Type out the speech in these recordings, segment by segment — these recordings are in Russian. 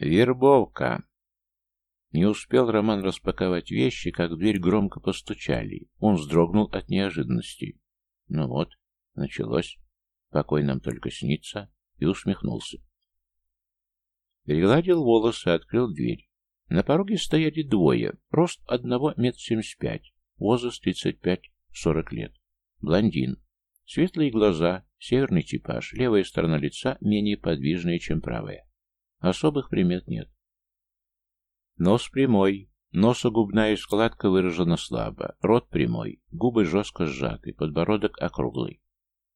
Вербовка. Не успел Роман распаковать вещи, как в дверь громко постучали. Он вздрогнул от неожиданности. Ну вот, началось. Покой нам только снится. И усмехнулся. Перегладил волосы, открыл дверь. На пороге стояли двое, рост одного метр семьдесят пять, возраст тридцать пять-сорок лет. Блондин. Светлые глаза, северный типаж, левая сторона лица менее подвижная, чем правая. Особых примет нет. Нос прямой, носогубная складка выражена слабо, рот прямой, губы жестко сжаты, подбородок округлый.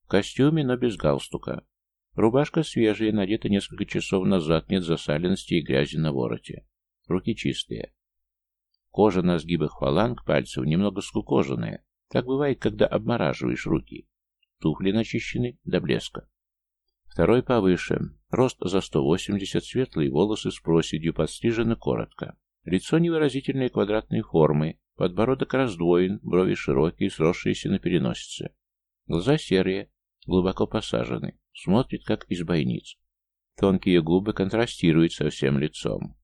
В костюме, но без галстука. Рубашка свежая, надета несколько часов назад, нет засаленности и грязи на вороте. Руки чистые. Кожа на сгибах фаланг пальцев немного скукоженная. Так бывает, когда обмораживаешь руки. Туфли начищены до блеска. Второй повыше. Рост за 180, светлые волосы с проседью, подстрижены коротко. Лицо невыразительной квадратной формы, подбородок раздвоен, брови широкие, сросшиеся на переносице. Глаза серые, глубоко посажены, смотрит как из бойниц. Тонкие губы контрастируют со всем лицом.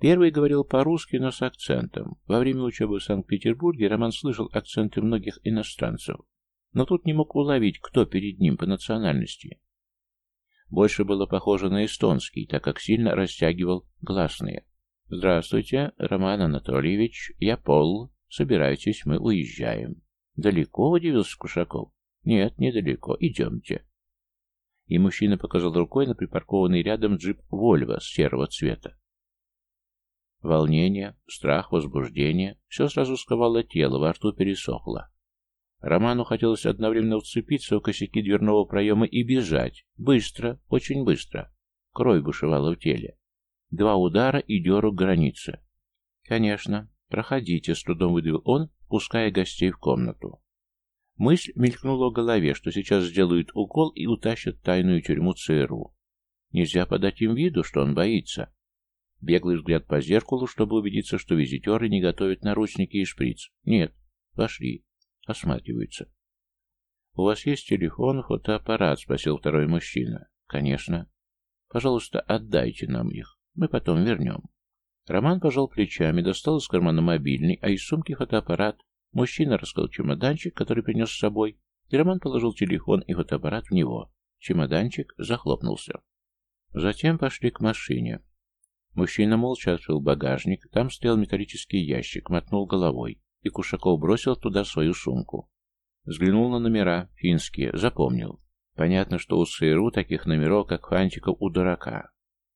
Первый говорил по-русски, но с акцентом. Во время учебы в Санкт-Петербурге Роман слышал акценты многих иностранцев, но тут не мог уловить, кто перед ним по национальности. Больше было похоже на эстонский, так как сильно растягивал гласные. «Здравствуйте, Роман Анатольевич, я Пол. Собирайтесь, мы уезжаем». «Далеко?» — удивился Кушаков. «Нет, недалеко. Идемте». И мужчина показал рукой на припаркованный рядом джип «Вольво» серого цвета. Волнение, страх, возбуждение — все сразу сковало тело, во рту пересохло. Роману хотелось одновременно вцепиться в косяки дверного проема и бежать. Быстро, очень быстро. Кровь бушевала в теле. Два удара и деру к границе. «Конечно. Проходите», — с трудом выдавил он, пуская гостей в комнату. Мысль мелькнула в голове, что сейчас сделают укол и утащат тайную тюрьму ЦРУ. Нельзя подать им виду, что он боится. Беглый взгляд по зеркалу, чтобы убедиться, что визитеры не готовят наручники и шприц. Нет, пошли. Осматриваются. «У вас есть телефон, фотоаппарат?» — спросил второй мужчина. «Конечно». «Пожалуйста, отдайте нам их. Мы потом вернем». Роман пожал плечами, достал из кармана мобильный, а из сумки фотоаппарат. Мужчина раскрыл чемоданчик, который принес с собой, и Роман положил телефон и фотоаппарат в него. Чемоданчик захлопнулся. Затем пошли к машине. Мужчина молча открыл багажник, там стоял металлический ящик, мотнул головой, и Кушаков бросил туда свою сумку. Взглянул на номера, финские, запомнил. Понятно, что у ЦРУ таких номеров, как фантиков, у дурака.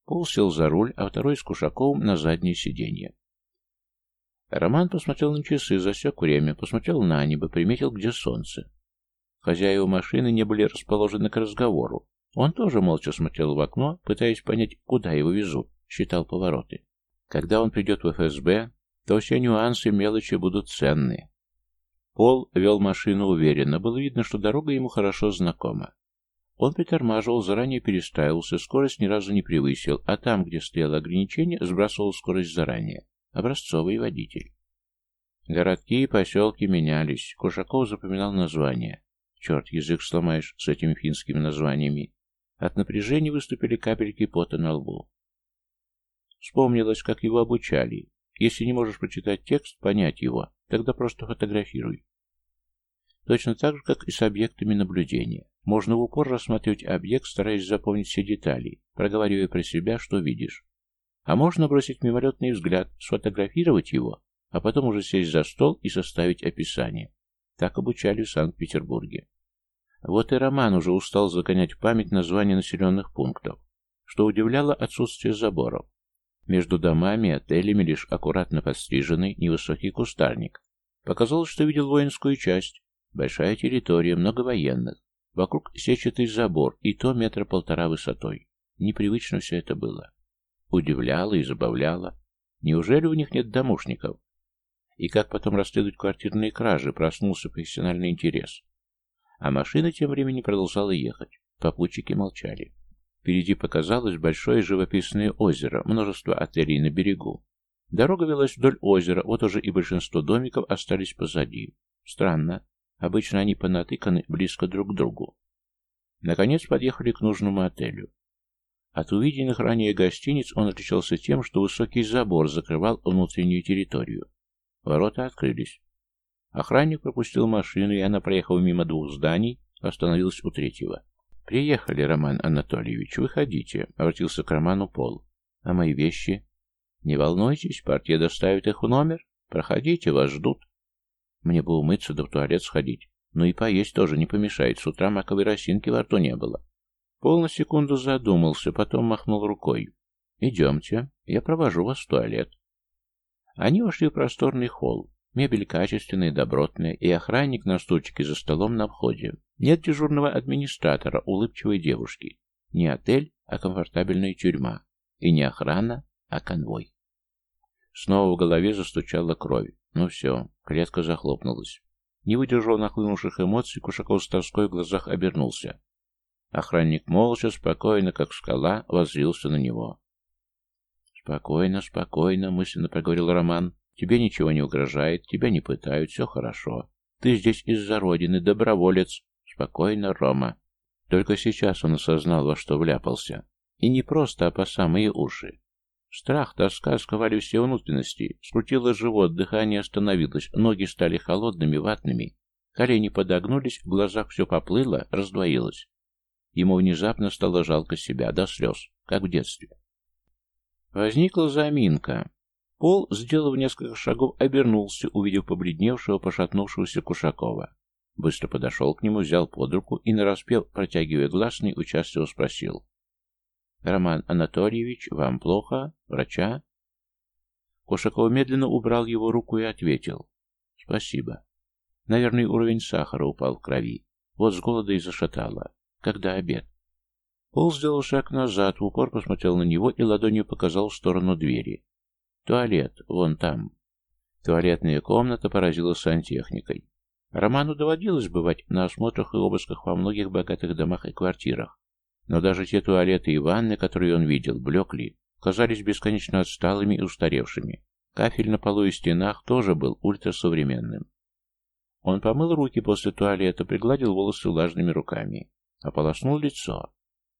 Пол сел за руль, а второй с Кушаковым на заднее сиденье. Роман посмотрел на часы, засек время, посмотрел на небо, приметил, где солнце. Хозяева машины не были расположены к разговору. Он тоже молча смотрел в окно, пытаясь понять, куда его везут считал повороты. Когда он придет в ФСБ, то все нюансы мелочи будут ценны. Пол вел машину уверенно, было видно, что дорога ему хорошо знакома. Он притормаживал, заранее перестраивался, скорость ни разу не превысил, а там, где стояло ограничение, сбрасывал скорость заранее. Образцовый водитель. Городки и поселки менялись. Кушаков запоминал названия. Черт, язык сломаешь с этими финскими названиями. От напряжения выступили капельки пота на лбу. Вспомнилось, как его обучали. Если не можешь прочитать текст, понять его, тогда просто фотографируй. Точно так же, как и с объектами наблюдения. Можно в упор рассматривать объект, стараясь запомнить все детали, проговаривая про себя, что видишь. А можно бросить мимолетный взгляд, сфотографировать его, а потом уже сесть за стол и составить описание. Так обучали в Санкт-Петербурге. Вот и Роман уже устал загонять в память названия населенных пунктов, что удивляло отсутствие заборов. Между домами и отелями лишь аккуратно подстриженный невысокий кустарник. Показалось, что видел воинскую часть. Большая территория, много военных. Вокруг сетчатый забор, и то метра полтора высотой. Непривычно все это было. Удивляло и забавляло. Неужели у них нет домушников? И как потом расследовать квартирные кражи, проснулся профессиональный интерес. А машина тем временем продолжала ехать. Попутчики молчали. Впереди показалось большое живописное озеро, множество отелей на берегу. Дорога велась вдоль озера, вот уже и большинство домиков остались позади. Странно. Обычно они понатыканы близко друг к другу. Наконец подъехали к нужному отелю. От увиденных ранее гостиниц он отличался тем, что высокий забор закрывал внутреннюю территорию. Ворота открылись. Охранник пропустил машину, и она, проехав мимо двух зданий, остановилась у третьего. «Приехали, Роман Анатольевич, выходите», — обратился к Роману Пол. «А мои вещи?» «Не волнуйтесь, партия доставит их в номер. Проходите, вас ждут». «Мне бы умыться да в туалет сходить. Ну и поесть тоже не помешает, с утра маковой росинки во рту не было». Пол на секунду задумался, потом махнул рукой. «Идемте, я провожу вас в туалет». Они вошли в просторный холл. Мебель качественная, добротная, и охранник на стульчике за столом на входе. Нет дежурного администратора, улыбчивой девушки. Не отель, а комфортабельная тюрьма. И не охрана, а конвой. Снова в голове застучала кровь. Ну все, клетка захлопнулась. Не выдержал нахлынувших эмоций, Кушаков с тоской в глазах обернулся. Охранник молча, спокойно, как скала, воззрился на него. «Спокойно, спокойно», — мысленно проговорил Роман. «Тебе ничего не угрожает, тебя не пытают, все хорошо. Ты здесь из-за родины, доброволец. Спокойно, Рома». Только сейчас он осознал, во что вляпался. И не просто, а по самые уши. Страх, тоска сковали все внутренности, скрутило живот, дыхание остановилось, ноги стали холодными, ватными, колени подогнулись, в глазах все поплыло, раздвоилось. Ему внезапно стало жалко себя, до слез, как в детстве. Возникла заминка. Пол, сделав несколько шагов, обернулся, увидев побледневшего, пошатнувшегося Кушакова. Быстро подошел к нему, взял под руку и, нараспев, протягивая гласный, участливо спросил. «Роман Анатольевич, вам плохо? Врача?» Кушаков медленно убрал его руку и ответил. «Спасибо. Наверное, уровень сахара упал в крови. Вот с голода и зашатало. Когда обед?» Пол сделал шаг назад, в упор посмотрел на него и ладонью показал в сторону двери. «Туалет, вон там». Туалетная комната поразила сантехникой. Роману доводилось бывать на осмотрах и обысках во многих богатых домах и квартирах. Но даже те туалеты и ванны, которые он видел, блекли, казались бесконечно отсталыми и устаревшими. Кафель на полу и стенах тоже был ультрасовременным. Он помыл руки после туалета, пригладил волосы влажными руками, ополоснул лицо.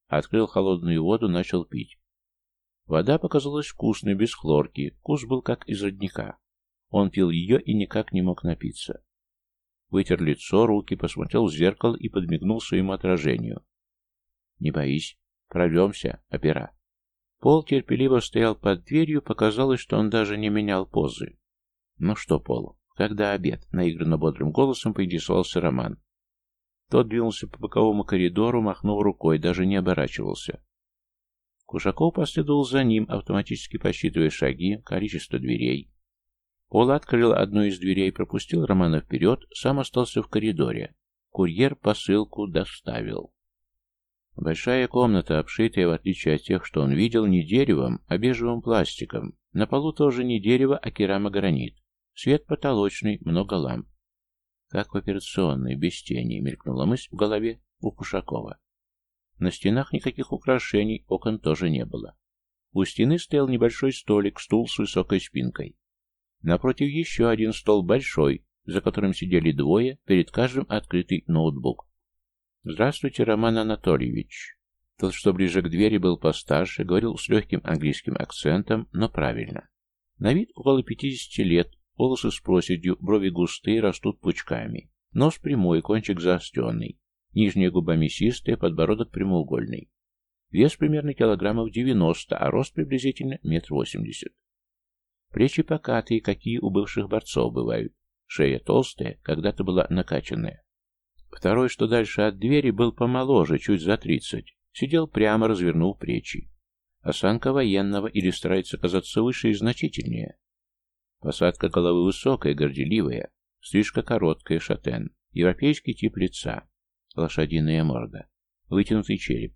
Открыл холодную воду, начал пить. Вода показалась вкусной, без хлорки, вкус был как из родника. Он пил ее и никак не мог напиться. Вытер лицо, руки, посмотрел в зеркало и подмигнул своему отражению. «Не боись, прорвемся, опера». Пол терпеливо стоял под дверью, показалось, что он даже не менял позы. «Ну что, Пол, когда обед?» — наигранно бодрым голосом поинтересовался Роман. Тот двинулся по боковому коридору, махнув рукой, даже не оборачивался. Кушаков последовал за ним, автоматически посчитывая шаги, количество дверей. Пол открыл одну из дверей, пропустил Романа вперед, сам остался в коридоре. Курьер посылку доставил. Большая комната, обшитая, в отличие от тех, что он видел, не деревом, а бежевым пластиком. На полу тоже не дерево, а керамогранит. Свет потолочный, много ламп. Как в операционной, без тени, мелькнула мысль в голове у Кушакова. На стенах никаких украшений, окон тоже не было. У стены стоял небольшой столик, стул с высокой спинкой. Напротив еще один стол большой, за которым сидели двое, перед каждым открытый ноутбук. «Здравствуйте, Роман Анатольевич». Тот, что ближе к двери, был постарше, говорил с легким английским акцентом, но правильно. На вид около 50 лет, Волосы с проседью, брови густые, растут пучками. Нос прямой, кончик заостренный. Нижняя губа мясистая, подбородок прямоугольный. Вес примерно килограммов 90, а рост приблизительно метр восемьдесят. Плечи покатые, какие у бывших борцов бывают. Шея толстая, когда-то была накачанная. Второй, что дальше от двери, был помоложе, чуть за тридцать. Сидел прямо, развернув плечи. Осанка военного или старается казаться выше и значительнее. Посадка головы высокая, горделивая, стрижка короткая, шатен, европейский тип лица, лошадиная морда, вытянутый череп,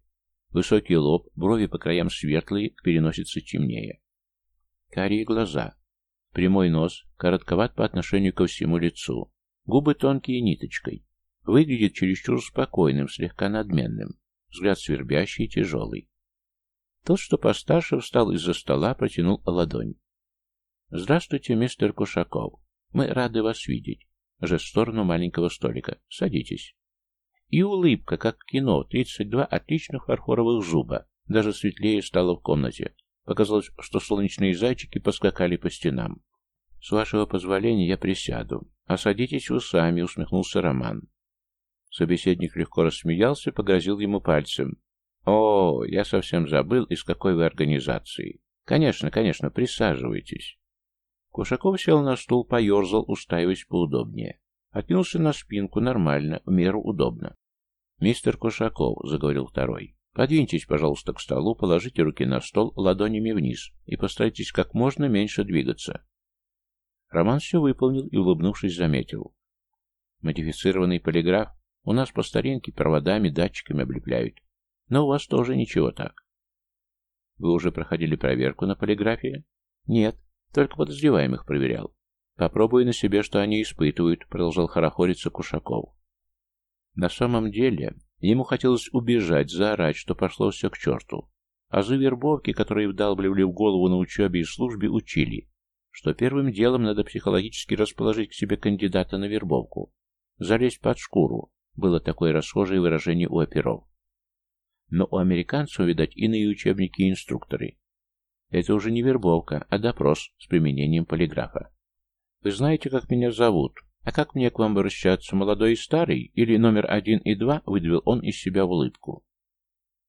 высокий лоб, брови по краям светлые, к переносице темнее. Карие глаза, прямой нос, коротковат по отношению ко всему лицу, губы тонкие ниточкой, выглядит чересчур спокойным, слегка надменным, взгляд свербящий, тяжелый. Тот, что постарше, встал из-за стола, протянул ладонь. «Здравствуйте, мистер Кушаков. Мы рады вас видеть». Же в сторону маленького столика. «Садитесь». И улыбка, как в кино, 32 отличных фарфоровых зуба, Даже светлее стало в комнате. Показалось, что солнечные зайчики поскакали по стенам. «С вашего позволения я присяду. А садитесь вы сами», — усмехнулся Роман. Собеседник легко рассмеялся, погрозил ему пальцем. «О, я совсем забыл, из какой вы организации. Конечно, конечно, присаживайтесь». Кушаков сел на стул, поерзал, устаиваясь поудобнее. Откинулся на спинку, нормально, в меру удобно. «Мистер Кушаков», — заговорил второй, — «подвиньтесь, пожалуйста, к столу, положите руки на стол ладонями вниз и постарайтесь как можно меньше двигаться». Роман все выполнил и, улыбнувшись, заметил. «Модифицированный полиграф у нас по старинке проводами, датчиками облепляют. Но у вас тоже ничего так». «Вы уже проходили проверку на полиграфии?» «Нет, только подозреваемых проверял. Попробуй на себе, что они испытывают», — продолжал хорохориться Кушаков. На самом деле, ему хотелось убежать, заорать, что пошло все к черту. Азы вербовки, которые вдалбливали в голову на учебе и службе, учили, что первым делом надо психологически расположить к себе кандидата на вербовку. Залезть под шкуру, было такое расхожее выражение у оперов. Но у американцев, видать, иные учебники и инструкторы. Это уже не вербовка, а допрос с применением полиграфа. «Вы знаете, как меня зовут?» «А как мне к вам обращаться, молодой и старый? Или номер один и два?» — выдавил он из себя улыбку.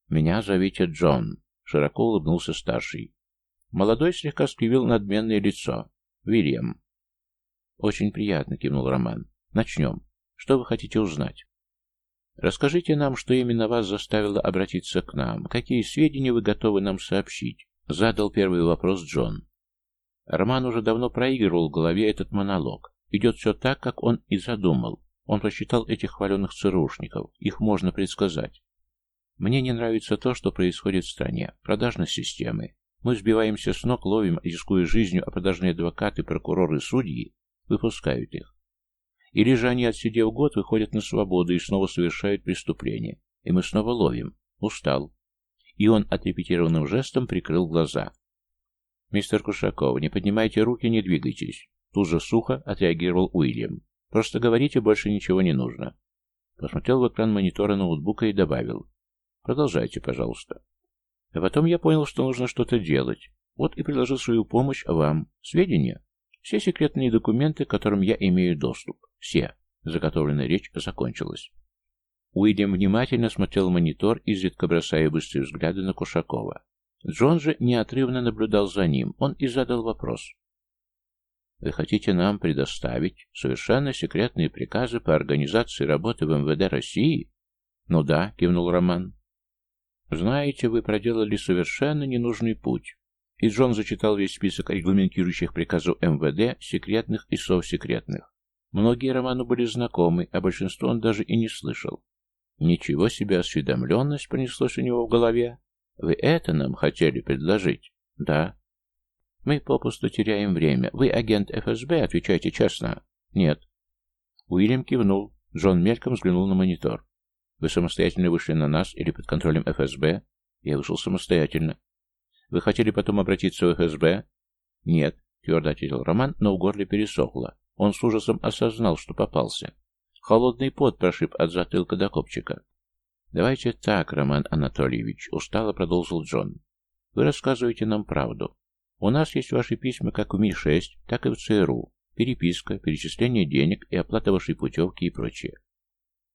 «Меня зовите Джон», — широко улыбнулся старший. Молодой слегка скривил надменное лицо. «Вильям». «Очень приятно», — кивнул Роман. «Начнем. Что вы хотите узнать?» «Расскажите нам, что именно вас заставило обратиться к нам. Какие сведения вы готовы нам сообщить?» — задал первый вопрос Джон. Роман уже давно проигрывал в голове этот монолог. Идет все так, как он и задумал. Он просчитал этих хваленных ЦРУшников. Их можно предсказать. Мне не нравится то, что происходит в стране. Продажность системы. Мы сбиваемся с ног, ловим, рискуя жизнью, а продажные адвокаты, прокуроры, судьи выпускают их. Или же они, отсидев год, выходят на свободу и снова совершают преступление. И мы снова ловим. Устал. И он отрепетированным жестом прикрыл глаза. «Мистер Кушаков, не поднимайте руки, не двигайтесь. Тут же сухо отреагировал Уильям. «Просто говорите, больше ничего не нужно». Посмотрел в экран монитора ноутбука и добавил. «Продолжайте, пожалуйста». А потом я понял, что нужно что-то делать. Вот и предложил свою помощь вам. Сведения. Все секретные документы, к которым я имею доступ. Все. Заготовленная речь закончилась. Уильям внимательно смотрел монитор, изредка бросая быстрые взгляды на Кушакова. Джон же неотрывно наблюдал за ним. Он и задал вопрос. Вы хотите нам предоставить совершенно секретные приказы по организации работы в МВД России? Ну да, кивнул Роман. Знаете, вы проделали совершенно ненужный путь. И Джон зачитал весь список регламентирующих приказов МВД, секретных и совсекретных. Многие Роману были знакомы, а большинство он даже и не слышал. Ничего себе осведомленность понеслось у него в голове. Вы это нам хотели предложить? Да. Мы попусту теряем время. Вы агент ФСБ? Отвечайте честно. Нет. Уильям кивнул. Джон мельком взглянул на монитор. Вы самостоятельно вышли на нас или под контролем ФСБ? Я вышел самостоятельно. Вы хотели потом обратиться в ФСБ? Нет, твердо ответил Роман, но в горле пересохло. Он с ужасом осознал, что попался. Холодный пот прошиб от затылка до копчика. «Давайте так, Роман Анатольевич», — устало продолжил Джон. «Вы рассказываете нам правду. У нас есть ваши письма как в Ми-6, так и в ЦРУ, переписка, перечисление денег и оплата вашей путевки и прочее.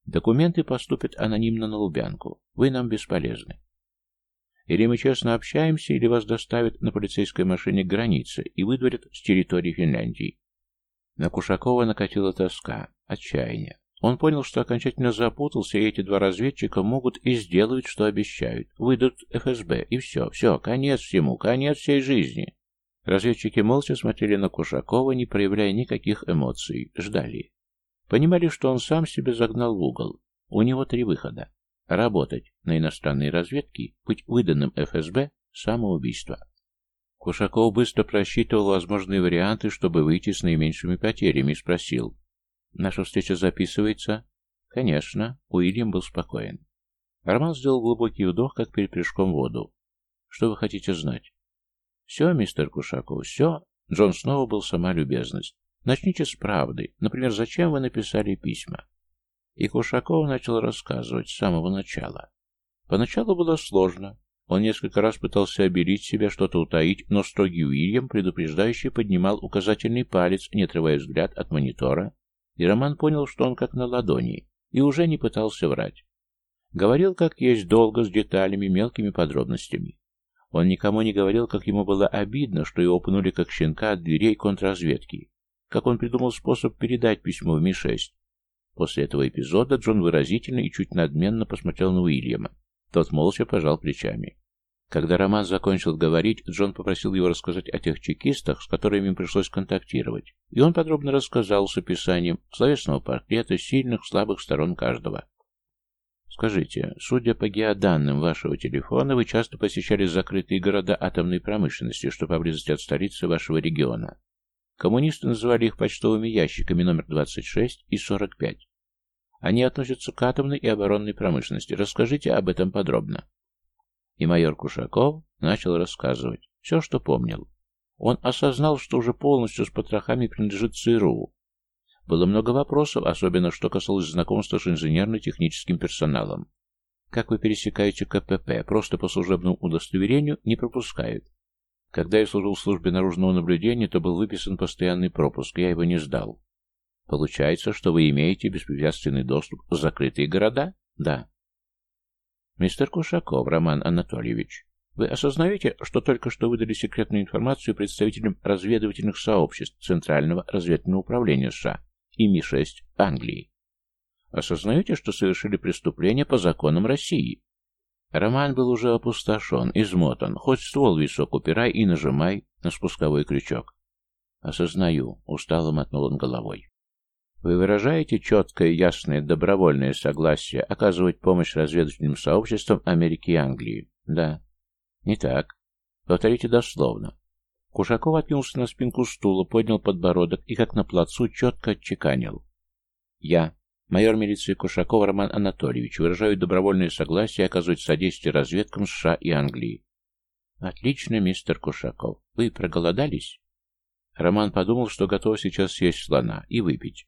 Документы поступят анонимно на Лубянку. Вы нам бесполезны. Или мы честно общаемся, или вас доставят на полицейской машине к границе и выдворят с территории Финляндии. На Кушакова накатила тоска, отчаяние. Он понял, что окончательно запутался, и эти два разведчика могут и сделают, что обещают. Выйдут ФСБ, и все, все, конец всему, конец всей жизни. Разведчики молча смотрели на Кушакова, не проявляя никаких эмоций, ждали. Понимали, что он сам себя загнал в угол. У него три выхода. Работать на иностранной разведке, быть выданным ФСБ, самоубийство. Кушаков быстро просчитывал возможные варианты, чтобы выйти с наименьшими потерями, и спросил, Наша встреча записывается? Конечно. Уильям был спокоен. Роман сделал глубокий вдох, как перед прыжком в воду. Что вы хотите знать? Все, мистер Кушаков, все. Джон снова был сама любезность. Начните с правды. Например, зачем вы написали письма? И Кушаков начал рассказывать с самого начала. Поначалу было сложно. Он несколько раз пытался обелить себя, что-то утаить, но строгий Уильям, предупреждающий, поднимал указательный палец, не отрывая взгляд от монитора, и Роман понял, что он как на ладони, и уже не пытался врать. Говорил, как есть, долго, с деталями, мелкими подробностями. Он никому не говорил, как ему было обидно, что его пнули как щенка от дверей контрразведки, как он придумал способ передать письмо в Ми-6. После этого эпизода Джон выразительно и чуть надменно посмотрел на Уильяма. Тот молча пожал плечами. Когда Роман закончил говорить, Джон попросил его рассказать о тех чекистах, с которыми им пришлось контактировать, и он подробно рассказал с описанием словесного портрета сильных, слабых сторон каждого. Скажите, судя по геоданным вашего телефона, вы часто посещали закрытые города атомной промышленности, что поблизости от столицы вашего региона. Коммунисты называли их почтовыми ящиками номер 26 и 45. Они относятся к атомной и оборонной промышленности. Расскажите об этом подробно. И майор Кушаков начал рассказывать все, что помнил. Он осознал, что уже полностью с потрохами принадлежит ЦРУ. Было много вопросов, особенно что касалось знакомства с инженерно-техническим персоналом. Как вы пересекаете КПП? Просто по служебному удостоверению не пропускают. Когда я служил в службе наружного наблюдения, то был выписан постоянный пропуск, я его не сдал. Получается, что вы имеете беспрепятственный доступ в закрытые города? Да. Мистер Кушаков, Роман Анатольевич, вы осознаете, что только что выдали секретную информацию представителям разведывательных сообществ Центрального разведывательного управления США и Ми-6 Англии? Осознаете, что совершили преступление по законам России? Роман был уже опустошен, измотан, хоть ствол висок упирай и нажимай на спусковой крючок. «Осознаю», — устало мотнул он головой. Вы выражаете четкое, ясное, добровольное согласие оказывать помощь разведывательным сообществам Америки и Англии? Да. Не так. Повторите дословно. Кушаков откинулся на спинку стула, поднял подбородок и, как на плацу, четко отчеканил. Я, майор милиции Кушаков Роман Анатольевич, выражаю добровольное согласие оказывать содействие разведкам США и Англии. Отлично, мистер Кушаков. Вы проголодались? Роман подумал, что готов сейчас съесть слона и выпить.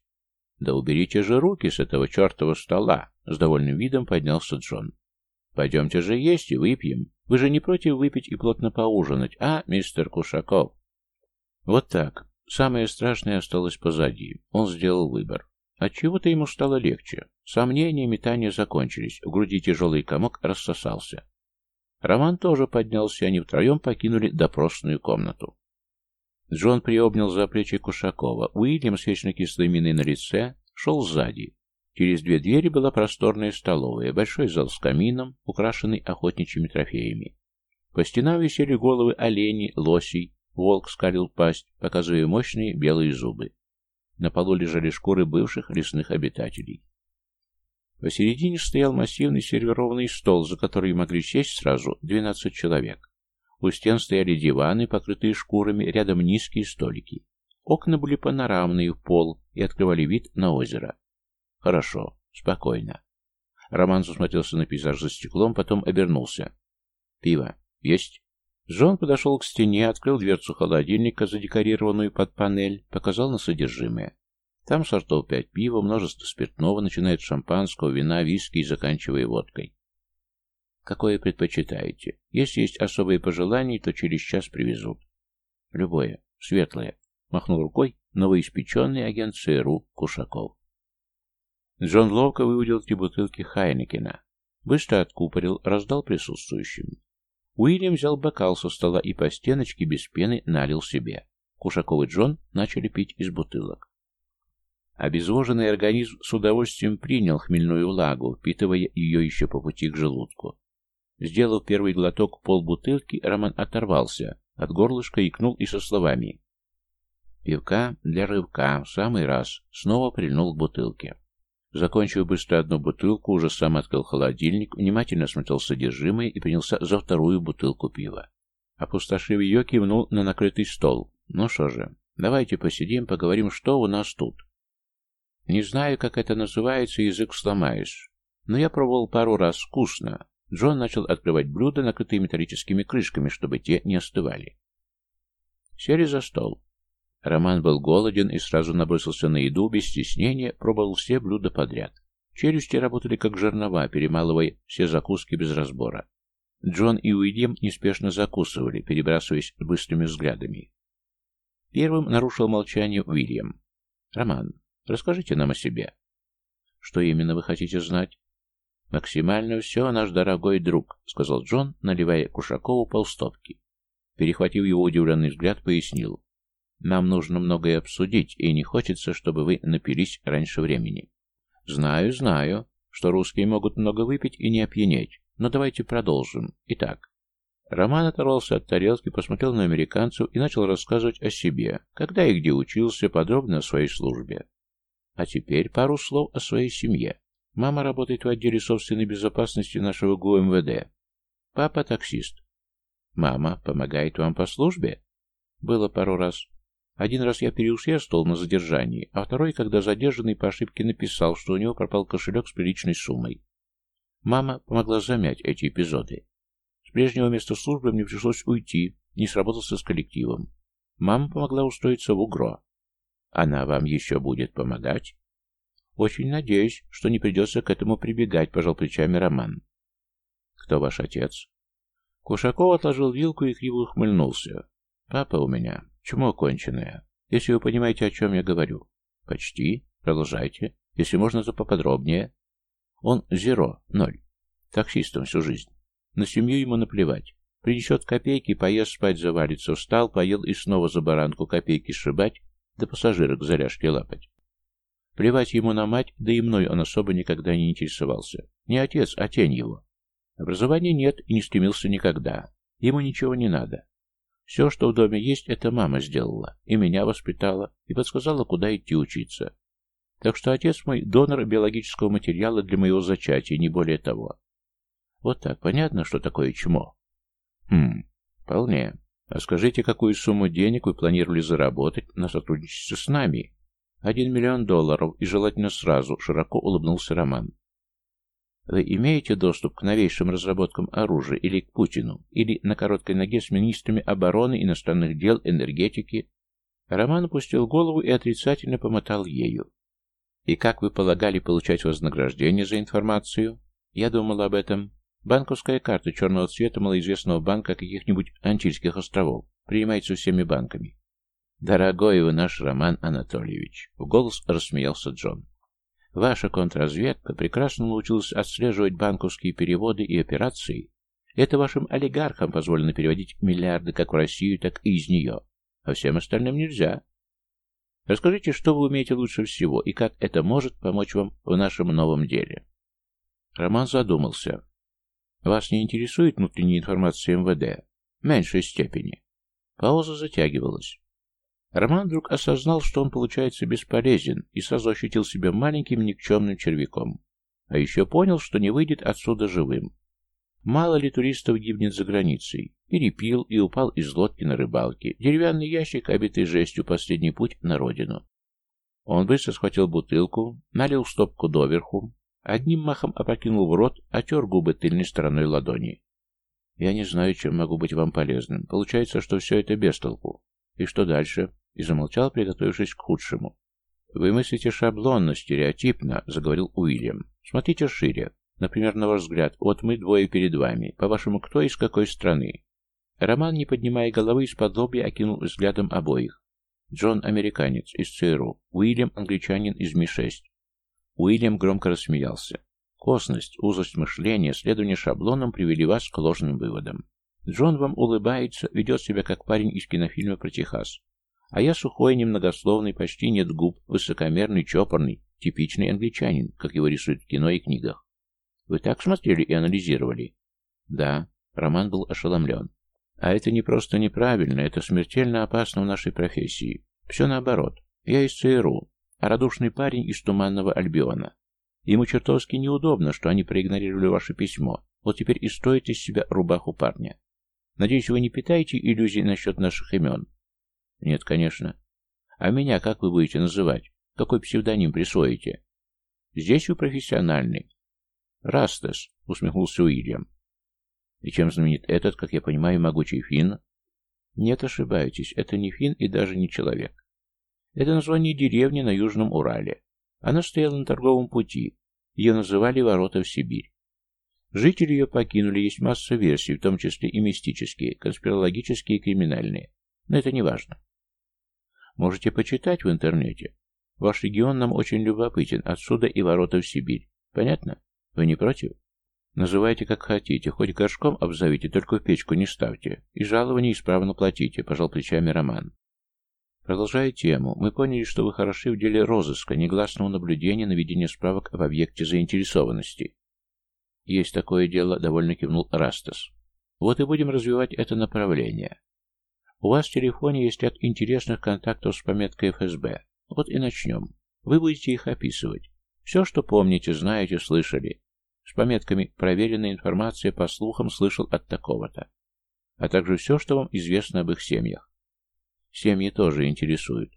«Да уберите же руки с этого чертова стола!» С довольным видом поднялся Джон. «Пойдемте же есть и выпьем. Вы же не против выпить и плотно поужинать, а, мистер Кушаков?» Вот так. Самое страшное осталось позади. Он сделал выбор. Отчего-то ему стало легче. Сомнения, метания закончились. В груди тяжелый комок рассосался. Роман тоже поднялся, они втроем покинули допросную комнату. Джон приобнял за плечи Кушакова. Уильям с вечно кислой миной на лице шел сзади. Через две двери была просторная столовая, большой зал с камином, украшенный охотничьими трофеями. По стенам висели головы оленей, лосей, волк скалил пасть, показывая мощные белые зубы. На полу лежали шкуры бывших лесных обитателей. Посередине стоял массивный сервированный стол, за который могли сесть сразу 12 человек. У стен стояли диваны, покрытые шкурами, рядом низкие столики. Окна были панорамные в пол и открывали вид на озеро. Хорошо, спокойно. Роман засмотрелся на пейзаж за стеклом, потом обернулся. Пиво. Есть? Джон подошел к стене, открыл дверцу холодильника, задекорированную под панель, показал на содержимое. Там сортов пять пива, множество спиртного, начиная от шампанского, вина, виски и заканчивая водкой. Какое предпочитаете? Если есть особые пожелания, то через час привезут. Любое. Светлое. Махнул рукой новоиспеченный агент ЦРУ Кушаков. Джон ловко выудил эти бутылки Хайнекена. Быстро откупорил, раздал присутствующим. Уильям взял бокал со стола и по стеночке без пены налил себе. Кушаков и Джон начали пить из бутылок. Обезвоженный организм с удовольствием принял хмельную влагу, впитывая ее еще по пути к желудку. Сделав первый глоток полбутылки, Роман оторвался, от горлышка икнул и со словами «Пивка для рыбка, в самый раз», снова прильнул к бутылке. Закончив быстро одну бутылку, уже сам открыл холодильник, внимательно смотрел содержимое и принялся за вторую бутылку пива. Опустошив ее, кивнул на накрытый стол. «Ну что же, давайте посидим, поговорим, что у нас тут». «Не знаю, как это называется, язык сломаешь. Но я пробовал пару раз, вкусно. Джон начал открывать блюда, накрытые металлическими крышками, чтобы те не остывали. Сели за стол. Роман был голоден и сразу набросился на еду, без стеснения, пробовал все блюда подряд. Челюсти работали как жернова, перемалывая все закуски без разбора. Джон и Уильям неспешно закусывали, перебрасываясь быстрыми взглядами. Первым нарушил молчание Уильям. «Роман, расскажите нам о себе». «Что именно вы хотите знать?» «Максимально все, наш дорогой друг», — сказал Джон, наливая Кушакову полстопки. Перехватив его удивленный взгляд, пояснил. «Нам нужно многое обсудить, и не хочется, чтобы вы напились раньше времени». «Знаю, знаю, что русские могут много выпить и не опьянеть, но давайте продолжим. Итак». Роман оторвался от тарелки, посмотрел на американцев и начал рассказывать о себе, когда и где учился, подробно о своей службе. А теперь пару слов о своей семье. Мама работает в отделе собственной безопасности нашего ГУМВД. Папа таксист. Мама помогает вам по службе? Было пару раз. Один раз я переусердствовал на задержании, а второй, когда задержанный по ошибке написал, что у него пропал кошелек с приличной суммой. Мама помогла замять эти эпизоды. С прежнего места службы мне пришлось уйти, не сработался с коллективом. Мама помогла устроиться в УГРО. Она вам еще будет помогать? Очень надеюсь, что не придется к этому прибегать, пожал плечами Роман. Кто ваш отец? Кушаков отложил вилку и криво ухмыльнулся. Папа у меня Чмо конченое. Если вы понимаете, о чем я говорю. Почти. Продолжайте. Если можно, то поподробнее. Он зеро, ноль. Таксистом всю жизнь. На семью ему наплевать. Принесет копейки, поест, спать завалится. Встал, поел и снова за баранку копейки сшибать, да пассажирок заряжки лапать. Плевать ему на мать, да и мной он особо никогда не интересовался. Не отец, а тень его. Образования нет и не стремился никогда. Ему ничего не надо. Все, что в доме есть, это мама сделала, и меня воспитала, и подсказала, куда идти учиться. Так что отец мой – донор биологического материала для моего зачатия, не более того. Вот так, понятно, что такое чмо? Хм, вполне. А скажите, какую сумму денег вы планировали заработать на сотрудничестве с нами? Один миллион долларов, и желательно сразу, широко улыбнулся Роман. Вы имеете доступ к новейшим разработкам оружия или к Путину, или на короткой ноге с министрами обороны, иностранных дел, энергетики? Роман опустил голову и отрицательно помотал ею. И как вы полагали получать вознаграждение за информацию? Я думал об этом. Банковская карта черного цвета малоизвестного банка каких-нибудь Антильских островов принимается всеми банками. Дорогой вы наш Роман Анатольевич, в голос рассмеялся Джон. Ваша контрразведка прекрасно научилась отслеживать банковские переводы и операции. Это вашим олигархам позволено переводить миллиарды как в Россию, так и из нее. А всем остальным нельзя. Расскажите, что вы умеете лучше всего и как это может помочь вам в нашем новом деле. Роман задумался. Вас не интересует внутренняя информация МВД? Меньшей степени. Пауза затягивалась. Роман вдруг осознал, что он получается бесполезен, и сразу ощутил себя маленьким никчемным червяком. А еще понял, что не выйдет отсюда живым. Мало ли туристов гибнет за границей. Перепил и упал из лодки на рыбалке. Деревянный ящик, обитый жестью, последний путь на родину. Он быстро схватил бутылку, налил стопку доверху, одним махом опрокинул в рот, отер губы тыльной стороной ладони. «Я не знаю, чем могу быть вам полезным. Получается, что все это без толку. И что дальше?» И замолчал, приготовившись к худшему. «Вы мыслите шаблонно, стереотипно», — заговорил Уильям. «Смотрите шире. Например, на ваш взгляд, вот мы двое перед вами. По-вашему, кто из какой страны?» Роман, не поднимая головы, из-под лобья окинул взглядом обоих. Джон — американец из ЦРУ, Уильям — англичанин из Ми-6. Уильям громко рассмеялся. Косность, узость мышления, следование шаблонам привели вас к ложным выводам. Джон вам улыбается, ведет себя как парень из кинофильма про Техас. А я сухой, немногословный, почти нет губ, высокомерный, чопорный, типичный англичанин, как его рисуют в кино и книгах. Вы так смотрели и анализировали? Да, Роман был ошеломлен. А это не просто неправильно, это смертельно опасно в нашей профессии. Все наоборот. Я из ЦРУ, а радушный парень из Туманного Альбиона. Ему чертовски неудобно, что они проигнорировали ваше письмо. Вот теперь и стоит из себя рубаху парня. Надеюсь, вы не питаете иллюзий насчет наших имен. Нет, конечно. А меня как вы будете называть? Какой псевдоним присвоите? Здесь вы профессиональный. Растес, усмехнулся Уильям. И чем знаменит этот, как я понимаю, могучий фин? Нет, ошибаетесь, это не фин и даже не человек. Это название деревни на Южном Урале. Она стояла на торговом пути. Ее называли «Ворота в Сибирь». Жители ее покинули, есть масса версий, в том числе и мистические, конспирологические и криминальные. Но это не важно. Можете почитать в интернете. Ваш регион нам очень любопытен, отсюда и ворота в Сибирь. Понятно? Вы не против? Называйте как хотите, хоть горшком обзовите, только в печку не ставьте. И жалование исправно платите, пожал плечами Роман. Продолжая тему, мы поняли, что вы хороши в деле розыска, негласного наблюдения, наведения справок об объекте заинтересованности. Есть такое дело, довольно кивнул Растас. Вот и будем развивать это направление. У вас в телефоне есть ряд интересных контактов с пометкой ФСБ. Вот и начнем. Вы будете их описывать. Все, что помните, знаете, слышали. С пометками «Проверенная информация по слухам слышал от такого-то». А также все, что вам известно об их семьях. Семьи тоже интересуют.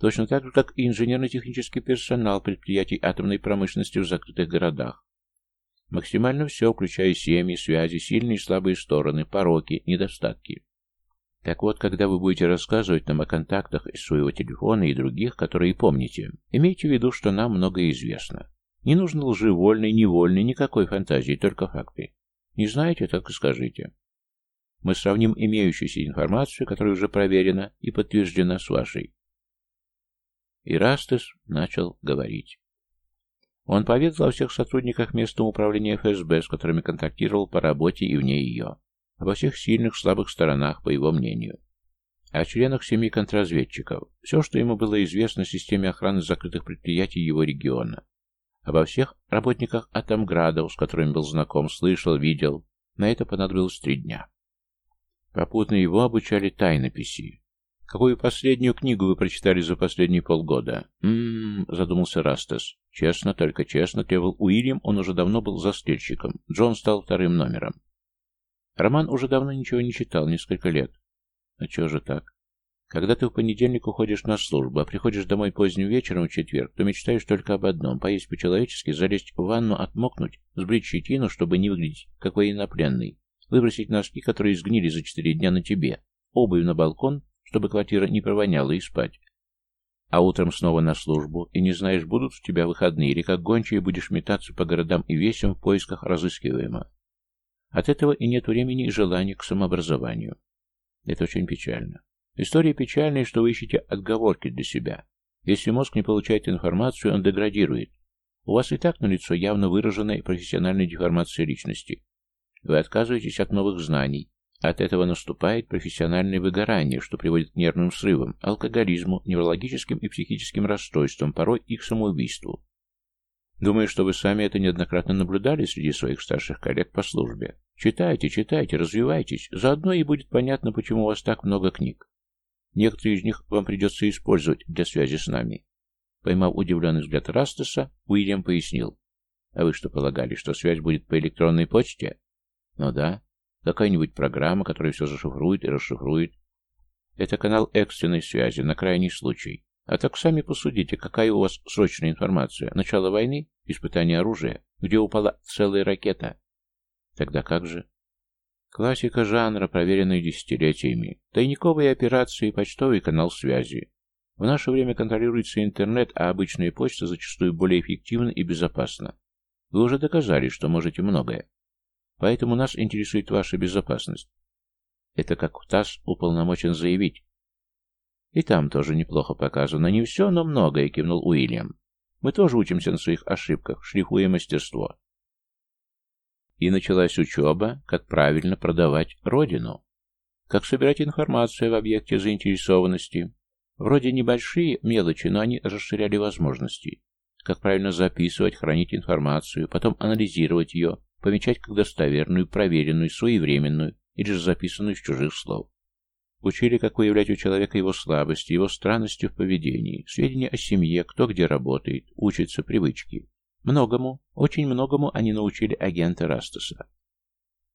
Точно так же, как и инженерно-технический персонал предприятий атомной промышленности в закрытых городах. Максимально все, включая семьи, связи, сильные и слабые стороны, пороки, недостатки. Так вот, когда вы будете рассказывать нам о контактах из своего телефона и других, которые помните, имейте в виду, что нам многое известно. Не нужно лжевольной, невольной, никакой фантазии, только факты. Не знаете, так и скажите. Мы сравним имеющуюся информацию, которая уже проверена и подтверждена с вашей. И Растес начал говорить. Он поведал о всех сотрудниках местного управления ФСБ, с которыми контактировал по работе и вне ее обо всех сильных, слабых сторонах, по его мнению, о членах семьи контрразведчиков, все, что ему было известно о системе охраны закрытых предприятий его региона, обо всех работниках Атомградов, с которыми был знаком, слышал, видел. На это понадобилось три дня. Попутно его обучали тайнописи. «Какую последнюю книгу вы прочитали за последние полгода?» «М-м-м», задумался Растес. «Честно, только честно, требовал Уильям, он уже давно был застрельщиком. Джон стал вторым номером. Роман уже давно ничего не читал, несколько лет. А чего же так? Когда ты в понедельник уходишь на службу, а приходишь домой поздним вечером в четверг, то мечтаешь только об одном – поесть по-человечески, залезть в ванну, отмокнуть, сбрить щетину, чтобы не выглядеть как военнопленный, выбросить носки, которые сгнили за четыре дня на тебе, обувь на балкон, чтобы квартира не провоняла, и спать. А утром снова на службу, и не знаешь, будут у тебя выходные, или как гончие будешь метаться по городам и весям в поисках разыскиваемого. От этого и нет времени и желания к самообразованию. Это очень печально. История печальная, что вы ищете отговорки для себя. Если мозг не получает информацию, он деградирует. У вас и так налицо явно выраженная профессиональная деформация личности. Вы отказываетесь от новых знаний. От этого наступает профессиональное выгорание, что приводит к нервным срывам, алкоголизму, неврологическим и психическим расстройствам, порой и к самоубийству. Думаю, что вы сами это неоднократно наблюдали среди своих старших коллег по службе. Читайте, читайте, развивайтесь. Заодно и будет понятно, почему у вас так много книг. Некоторые из них вам придется использовать для связи с нами. Поймав удивленный взгляд Растеса, Уильям пояснил. А вы что полагали, что связь будет по электронной почте? Ну да. Какая-нибудь программа, которая все зашифрует и расшифрует. Это канал экстренной связи, на крайний случай. А так сами посудите, какая у вас срочная информация. Начало войны? Испытание оружия? Где упала целая ракета? Тогда как же? Классика жанра, проверенная десятилетиями. Тайниковые операции и почтовый канал связи. В наше время контролируется интернет, а обычная почта зачастую более эффективна и безопасна. Вы уже доказали, что можете многое. Поэтому нас интересует ваша безопасность. Это как ТАСС уполномочен заявить. И там тоже неплохо показано. Не все, но многое, кивнул Уильям. Мы тоже учимся на своих ошибках, шлифуя мастерство. И началась учеба, как правильно продавать родину. Как собирать информацию в объекте заинтересованности. Вроде небольшие мелочи, но они расширяли возможности. Как правильно записывать, хранить информацию, потом анализировать ее, помечать как достоверную, проверенную, своевременную или же записанную с чужих слов. Учили, как выявлять у человека его слабости, его странности в поведении, сведения о семье, кто где работает, учатся привычки. Многому, очень многому они научили агента Растаса.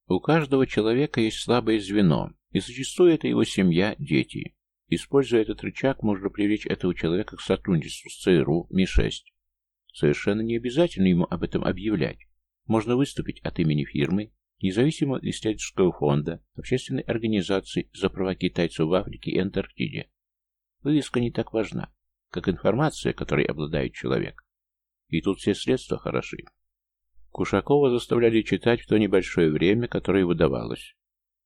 У каждого человека есть слабое звено, и зачастую это его семья, дети. Используя этот рычаг, можно привлечь этого человека к сотрудничеству с ЦРУ, Ми-6. Совершенно не обязательно ему об этом объявлять. Можно выступить от имени фирмы, независимого исследовательского фонда, общественной организации за права китайцев в Африке и Антарктиде. Вывеска не так важна, как информация, которой обладает человек. И тут все средства хороши. Кушакова заставляли читать в то небольшое время, которое выдавалось.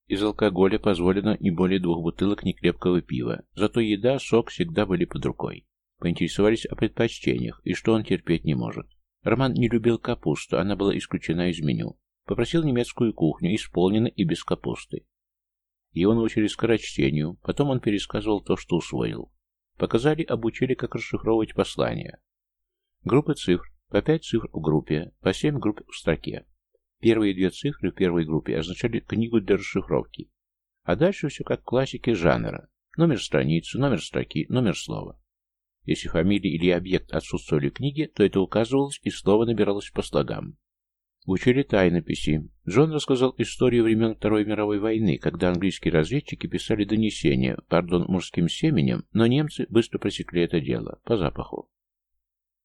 Из алкоголя позволено не более двух бутылок некрепкого пива, зато еда, сок всегда были под рукой. Поинтересовались о предпочтениях и что он терпеть не может. Роман не любил капусту, она была исключена из меню. Попросил немецкую кухню, исполнено и без капусты. Его научили скорочтению, потом он пересказывал то, что усвоил. Показали, обучили, как расшифровывать послания. Группы цифр, по пять цифр в группе, по семь групп в строке. Первые две цифры в первой группе означали книгу для расшифровки. А дальше все как классики жанра. Номер страницы, номер строки, номер слова. Если фамилия или объект отсутствовали в книге, то это указывалось и слово набиралось по слогам. Учили тайнописи. Джон рассказал историю времен Второй мировой войны, когда английские разведчики писали донесения, пардон, мужским семенем, но немцы быстро пресекли это дело, по запаху.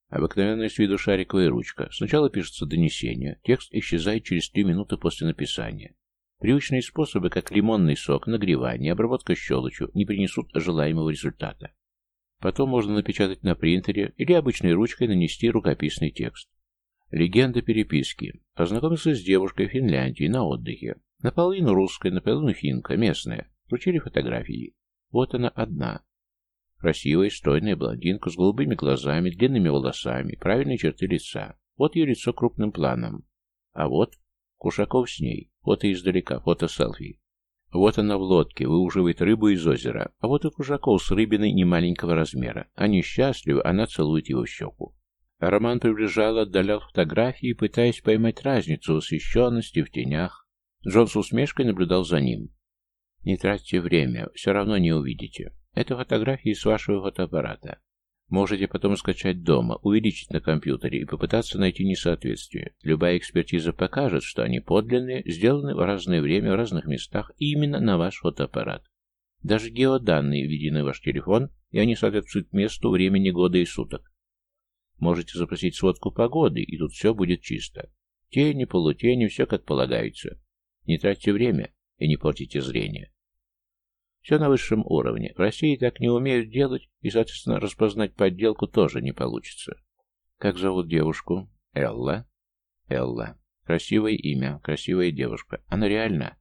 Обыкновенная с виду шариковая ручка. Сначала пишется донесение, текст исчезает через три минуты после написания. Привычные способы, как лимонный сок, нагревание, обработка щелочью, не принесут желаемого результата. Потом можно напечатать на принтере или обычной ручкой нанести рукописный текст. Легенда переписки. Познакомился с девушкой в Финляндии на отдыхе. Наполовину русская, наполовину финка, местная. Вручили фотографии. Вот она одна. Красивая, стройная блондинка с голубыми глазами, длинными волосами, правильные черты лица. Вот ее лицо крупным планом. А вот Кушаков с ней. Фото издалека, фото селфи. Вот она в лодке, выуживает рыбу из озера. А вот и Кушаков с рыбиной немаленького размера. Они счастливы, она целует его в щеку. Роман приближал, отдалял фотографии, пытаясь поймать разницу в освещенности, в тенях. Джон с усмешкой наблюдал за ним. «Не тратьте время, все равно не увидите. Это фотографии с вашего фотоаппарата. Можете потом скачать дома, увеличить на компьютере и попытаться найти несоответствие. Любая экспертиза покажет, что они подлинные, сделаны в разное время, в разных местах и именно на ваш фотоаппарат. Даже геоданные введены в ваш телефон, и они соответствуют месту, времени года и суток. Можете запросить сводку погоды, и тут все будет чисто. Тени, полутени, все как полагается. Не тратьте время и не портите зрение. Все на высшем уровне. В России так не умеют делать, и, соответственно, распознать подделку тоже не получится. Как зовут девушку? Элла. Элла. Красивое имя, красивая девушка. Она реальна?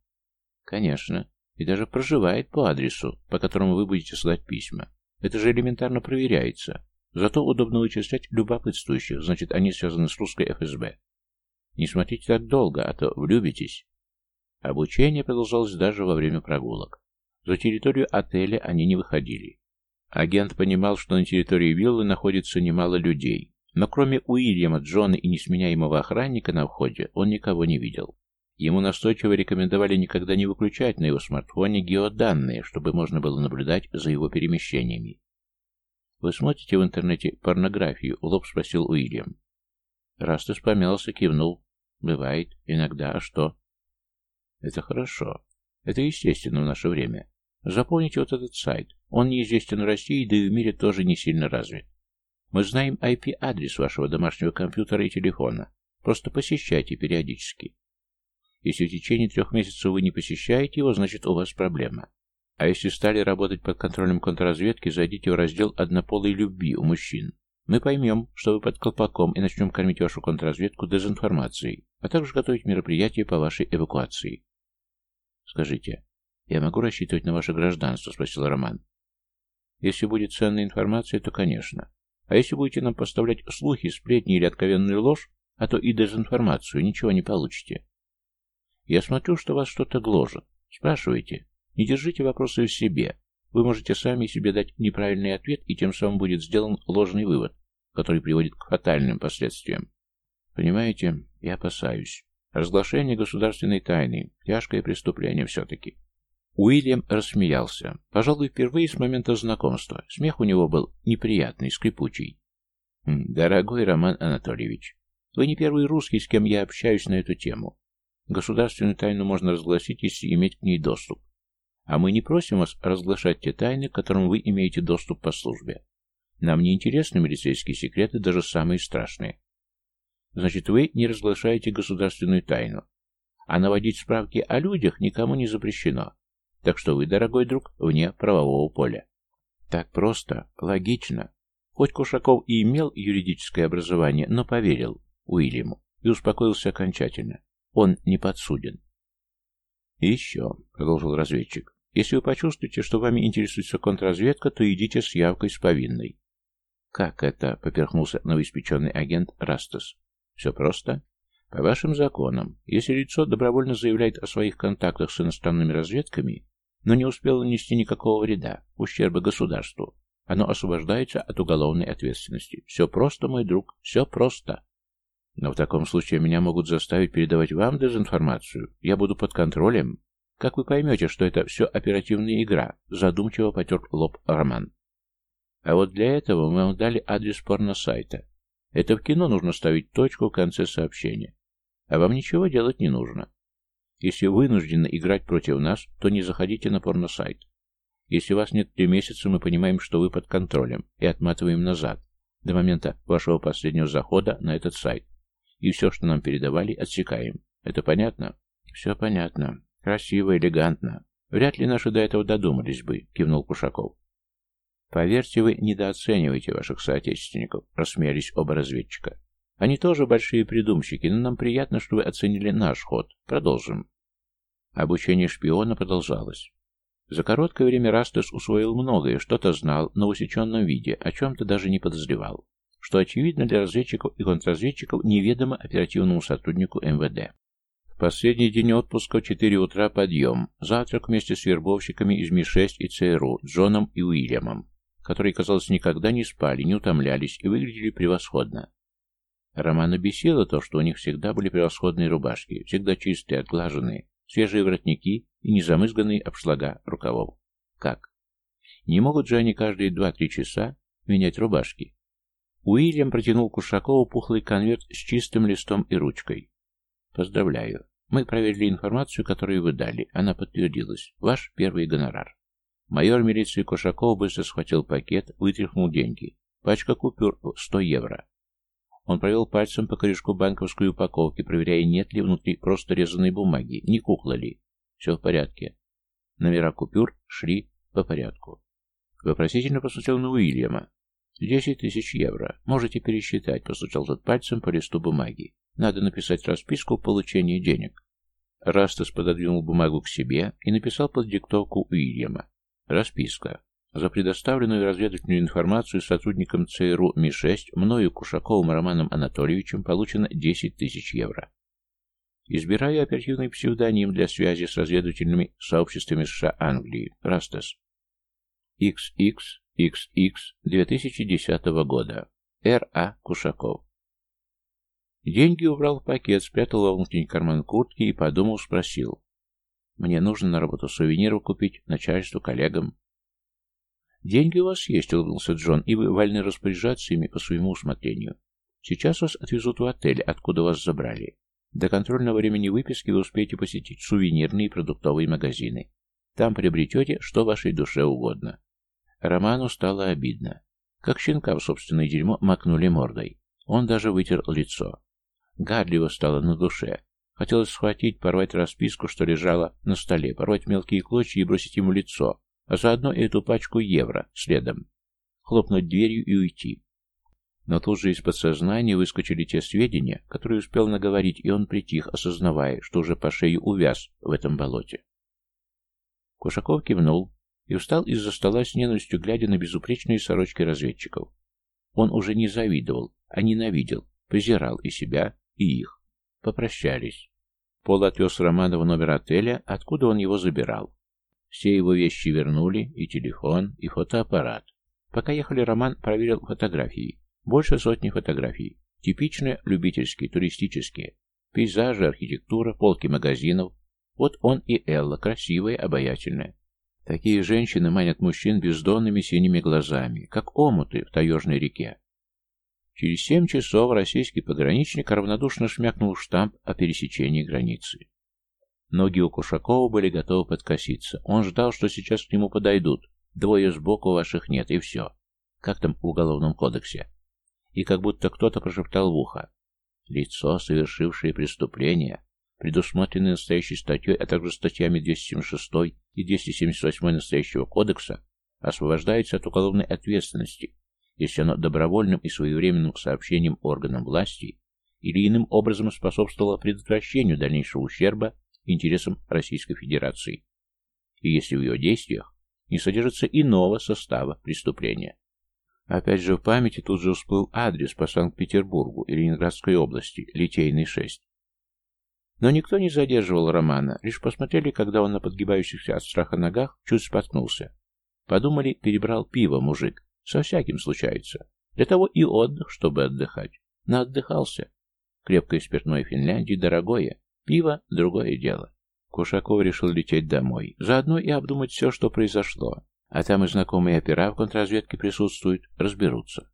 Конечно. И даже проживает по адресу, по которому вы будете слать письма. Это же элементарно проверяется. Зато удобно вычислять любопытствующих, значит, они связаны с русской ФСБ. Не смотрите так долго, а то влюбитесь. Обучение продолжалось даже во время прогулок. За территорию отеля они не выходили. Агент понимал, что на территории виллы находится немало людей, но кроме Уильяма, Джона и несменяемого охранника на входе, он никого не видел. Ему настойчиво рекомендовали никогда не выключать на его смартфоне геоданные, чтобы можно было наблюдать за его перемещениями. «Вы смотрите в интернете порнографию?» — лоб спросил Уильям. Растес помялся, кивнул. «Бывает. Иногда. А что?» «Это хорошо. Это естественно в наше время. Запомните вот этот сайт. Он неизвестен в России, да и в мире тоже не сильно развит. Мы знаем IP-адрес вашего домашнего компьютера и телефона. Просто посещайте периодически. Если в течение трех месяцев вы не посещаете его, значит у вас проблема. А если стали работать под контролем контрразведки, зайдите в раздел «Однополой любви» у мужчин. Мы поймем, что вы под колпаком и начнем кормить вашу контрразведку дезинформацией, а также готовить мероприятия по вашей эвакуации. Скажите, «Я могу рассчитывать на ваше гражданство?» — спросил Роман. «Если будет ценная информация, то, конечно. А если будете нам поставлять слухи, сплетни или откровенную ложь, а то и дезинформацию, ничего не получите. Я смотрю, что вас что-то гложет. Спрашивайте. Не держите вопросы в себе. Вы можете сами себе дать неправильный ответ, и тем самым будет сделан ложный вывод, который приводит к фатальным последствиям. Понимаете, я опасаюсь. Разглашение государственной тайны – тяжкое преступление все-таки. Уильям рассмеялся. Пожалуй, впервые с момента знакомства. Смех у него был неприятный, скрипучий. «Хм, «Дорогой Роман Анатольевич, вы не первый русский, с кем я общаюсь на эту тему. Государственную тайну можно разгласить, если иметь к ней доступ. А мы не просим вас разглашать те тайны, к которым вы имеете доступ по службе. Нам не интересны милицейские секреты, даже самые страшные. Значит, вы не разглашаете государственную тайну. А наводить справки о людях никому не запрещено. Так что вы, дорогой друг, вне правового поля. Так просто, логично. Хоть Кушаков и имел юридическое образование, но поверил Уильяму. и успокоился окончательно. Он не подсуден. «И еще», — продолжил разведчик, — «если вы почувствуете, что вами интересуется контрразведка, то идите с явкой с повинной». «Как это?» — поперхнулся новоиспеченный агент Растас. «Все просто. По вашим законам, если лицо добровольно заявляет о своих контактах с иностранными разведками, но не успело нанести никакого вреда, ущерба государству, оно освобождается от уголовной ответственности. Все просто, мой друг, все просто. Но в таком случае меня могут заставить передавать вам дезинформацию. Я буду под контролем. Как вы поймете, что это все оперативная игра? Задумчиво потер лоб Роман. А вот для этого мы вам дали адрес порно-сайта. Это в кино нужно ставить точку в конце сообщения. А вам ничего делать не нужно. Если вынуждены играть против нас, то не заходите на порно-сайт. Если вас нет три месяца, мы понимаем, что вы под контролем, и отматываем назад, до момента вашего последнего захода на этот сайт. И все, что нам передавали, отсекаем. Это понятно? Все понятно. Красиво, элегантно. Вряд ли наши до этого додумались бы, кивнул Кушаков. Поверьте, вы недооцениваете ваших соотечественников, рассмеялись оба разведчика. Они тоже большие придумщики, но нам приятно, что вы оценили наш ход. Продолжим. Обучение шпиона продолжалось. За короткое время Растес усвоил многое, что-то знал, но в усеченном виде, о чем-то даже не подозревал, что очевидно для разведчиков и контрразведчиков неведомо оперативному сотруднику МВД. Последний день отпуска в 4 утра подъем, завтрак вместе с вербовщиками из Ми-6 и ЦРУ, Джоном и Уильямом, которые, казалось, никогда не спали, не утомлялись и выглядели превосходно. Романа бесило то, что у них всегда были превосходные рубашки, всегда чистые, отглаженные, свежие воротники и незамызганные обшлага рукавов. Как? Не могут же они каждые два-три часа менять рубашки? Уильям протянул Кушакову пухлый конверт с чистым листом и ручкой. Поздравляю. Мы проверили информацию, которую вы дали. Она подтвердилась. Ваш первый гонорар. Майор милиции Кушаков быстро схватил пакет, вытряхнул деньги. Пачка купюр 100 евро. Он провел пальцем по корешку банковской упаковки, проверяя, нет ли внутри просто резаной бумаги, не кукла ли. Все в порядке. Номера купюр шли по порядку. Вопросительно посмотрел на Уильяма. «Десять тысяч евро. Можете пересчитать», — постучал тот пальцем по листу бумаги. «Надо написать расписку получения денег». Растас пододвинул бумагу к себе и написал под диктовку Уильяма. «Расписка. За предоставленную разведывательную информацию сотрудникам ЦРУ Ми-6 мною Кушаковым Романом Анатольевичем получено 10 тысяч евро. Избираю оперативный псевдоним для связи с разведывательными сообществами США Англии. Растес. XXXX 2010 года. Р.А. Кушаков. Деньги убрал в пакет, спрятал во внутренний карман куртки и, подумал, спросил. Мне нужно на работу сувениров купить, начальству, коллегам. «Деньги у вас есть», — улыбнулся Джон, — «и вы вольны распоряжаться ими по своему усмотрению. Сейчас вас отвезут в отель, откуда вас забрали. До контрольного времени выписки вы успеете посетить сувенирные и продуктовые магазины. Там приобретете, что вашей душе угодно». Роману стало обидно. Как щенка в собственное дерьмо макнули мордой. Он даже вытер лицо. Гадливо стало на душе. Хотелось схватить, порвать расписку, что лежала на столе, порвать мелкие клочья и бросить ему лицо, а заодно и эту пачку евро следом. Хлопнуть дверью и уйти. Но тут же из подсознания выскочили те сведения, которые успел наговорить, и он притих, осознавая, что уже по шею увяз в этом болоте. Кушаков кивнул и встал из-за стола с ненавистью, глядя на безупречные сорочки разведчиков. Он уже не завидовал, а ненавидел, презирал и себя, и их. Попрощались. Пол отвез Романа в номер отеля, откуда он его забирал. Все его вещи вернули, и телефон, и фотоаппарат. Пока ехали, Роман проверил фотографии. Больше сотни фотографий. Типичные любительские, туристические. Пейзажи, архитектура, полки магазинов. Вот он и Элла, красивая, обаятельная. Такие женщины манят мужчин бездонными синими глазами, как омуты в таежной реке. Через семь часов российский пограничник равнодушно шмякнул штамп о пересечении границы. Ноги у Кушакова были готовы подкоситься. Он ждал, что сейчас к нему подойдут. Двое сбоку ваших нет, и все. Как там в Уголовном кодексе? И как будто кто-то прошептал в ухо. Лицо, совершившее преступление, предусмотренное настоящей статьей, а также статьями 276 и 278 настоящего кодекса, освобождается от уголовной ответственности, если оно добровольным и своевременным сообщением органам власти или иным образом способствовало предотвращению дальнейшего ущерба интересам Российской Федерации, и если в ее действиях не содержится иного состава преступления. Опять же в памяти тут же всплыл адрес по Санкт-Петербургу и Ленинградской области, Литейный 6. Но никто не задерживал Романа, лишь посмотрели, когда он на подгибающихся от страха ногах чуть споткнулся. Подумали, перебрал пиво мужик. Со всяким случается. Для того и отдых, чтобы отдыхать. Наотдыхался. Крепкое спиртное Финляндии дорогое, пиво – другое дело. Кушаков решил лететь домой, заодно и обдумать все, что произошло. А там и знакомые опера в контрразведке присутствуют, разберутся.